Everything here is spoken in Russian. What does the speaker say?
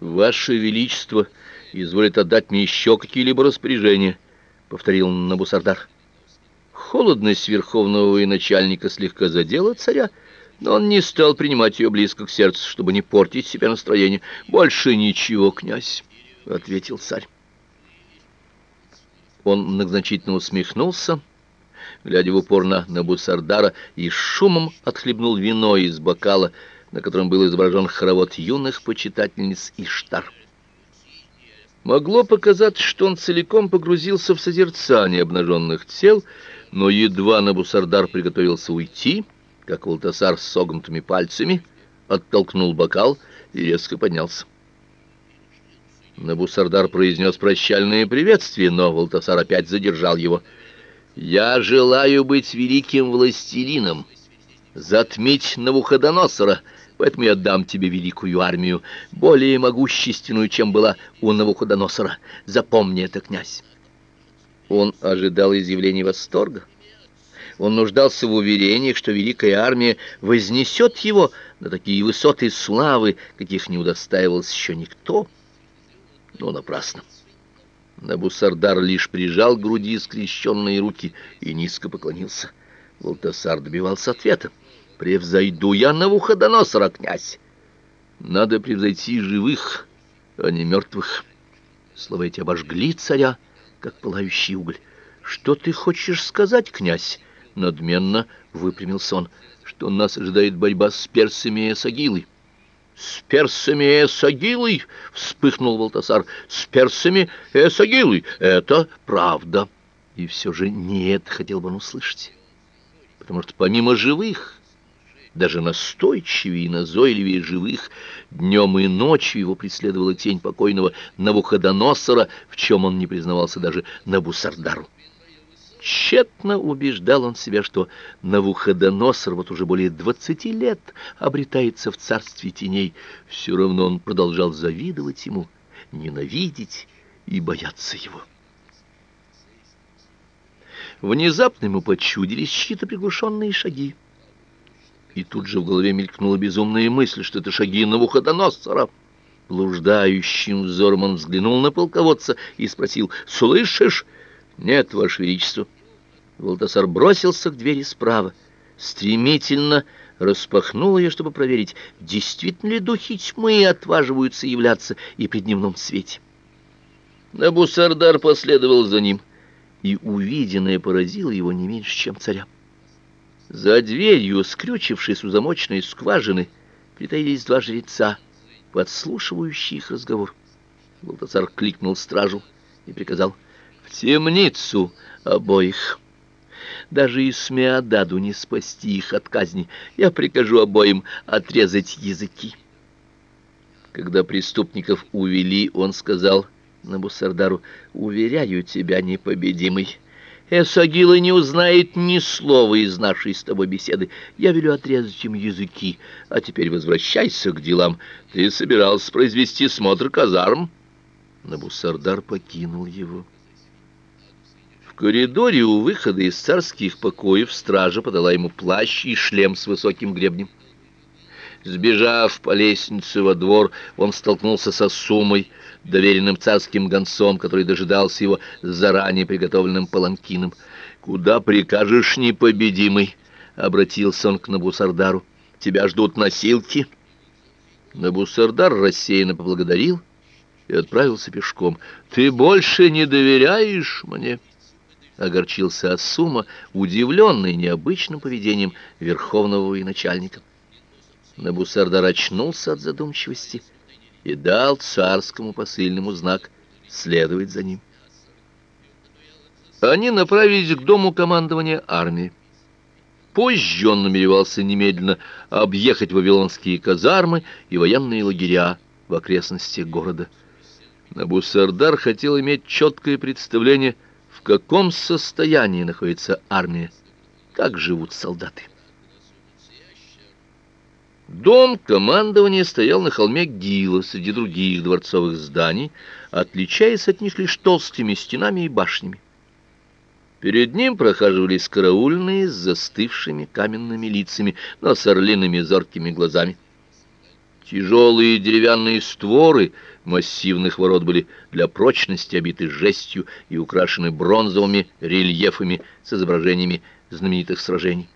Ваше величество изволит отдать мне еще какие-либо распоряжения, повторил Набусардар. Холодность верховного военачальника слегка задела царя, но он не стал принимать ее близко к сердцу, чтобы не портить себе настроение. Больше ничего, князь, ответил царь. Он многозначительно усмехнулся, глядя в упор на Набусардара, и шумом отхлебнул вино из бокала, на котором был изображен хоровод юных почитательниц Иштар. Могло показаться, что он целиком погрузился в созерцание обнаженных тел, но едва Набусардар приготовился уйти, как Валтасар с согнутыми пальцами оттолкнул бокал и резко поднялся. Набусардар произнес прощальное приветствие, но Валтасар опять задержал его. «Я желаю быть великим властелином, затмить Навуходоносора, поэтому я дам тебе великую армию, более могущественную, чем была у Навуходоносора. Запомни это, князь». Он ожидал изъявлений восторга. Он нуждался в уверениях, что великая армия вознесет его на такие высоты славы, каких не удостаивался еще никто. Но напрасно. Набусардар лишь прижал к груди скрещенные руки и низко поклонился. Волтасар добивался ответа. «Превзойду я Навуходоносора, князь!» «Надо превзойти живых, а не мертвых». Слова эти обожгли царя, как пылающий уголь. «Что ты хочешь сказать, князь?» Надменно выпрямился он, что нас ожидает борьба с персами и Сагилой. «С персами Эсагилой!» — вспыхнул Валтасар. «С персами Эсагилой! Это правда!» И все же нет, хотел бы он услышать. Потому что помимо живых, даже настойчивее и назойливее живых, днем и ночью его преследовала тень покойного Навуходоносора, в чем он не признавался даже Набусардару. Тщетно убеждал он себя, что Навуходоносор вот уже более двадцати лет обретается в царстве теней. Все равно он продолжал завидовать ему, ненавидеть и бояться его. Внезапно ему почудились чьи-то приглушенные шаги. И тут же в голове мелькнула безумная мысль, что это шаги Навуходоносора. Блуждающим взором он взглянул на полководца и спросил «Слышишь?» «Нет, Ваше Величество». Волтасар бросился к двери справа, стремительно распахнул ее, чтобы проверить, действительно ли духи тьмы отваживаются являться и при дневном свете. Набусардар последовал за ним, и увиденное поразило его не меньше, чем царя. За дверью, скрючившись у замочной скважины, притаились два жреца, подслушивающие их разговор. Волтасар кликнул стражу и приказал — в темницу обоих. Даже и Смеодаду не спасти их от казни. Я прикажу обоим отрезать языки. Когда преступников увели, он сказал Набусардару, «Уверяю тебя, непобедимый, Эсагила не узнает ни слова из нашей с тобой беседы. Я велю отрезать им языки. А теперь возвращайся к делам. Ты собирался произвести смотр казарм?» Набусардар покинул его коридоре у выхода из царских покоев стража подала ему плащ и шлем с высоким гребнем. Сбежав по лестнице во двор, он столкнулся со Сумой, доверенным царским гонцом, который дожидался его заранее приготовленным паланкином. «Куда прикажешь, непобедимый?» — обратился он к Набусардару. «Тебя ждут носилки». Набусардар рассеянно поблагодарил и отправился пешком. «Ты больше не доверяешь мне?» огорчился Асума, удивленный необычным поведением верховного военачальника. Набусардар очнулся от задумчивости и дал царскому посыльному знак следовать за ним. Они направились к дому командования армии. Позже он намеревался немедленно объехать вавилонские казармы и военные лагеря в окрестностях города. Набусардар хотел иметь четкое представление в каком состоянии находится армия, как живут солдаты. Дом командования стоял на холме Гила среди других дворцовых зданий, отличаясь от них лишь толстыми стенами и башнями. Перед ним прохаживались караульные с застывшими каменными лицами, но с орлиными зоркими глазами. Тяжелые деревянные створы массивных ворот были для прочности обиты жестью и украшены бронзовыми рельефами с изображениями знаменитых сражений.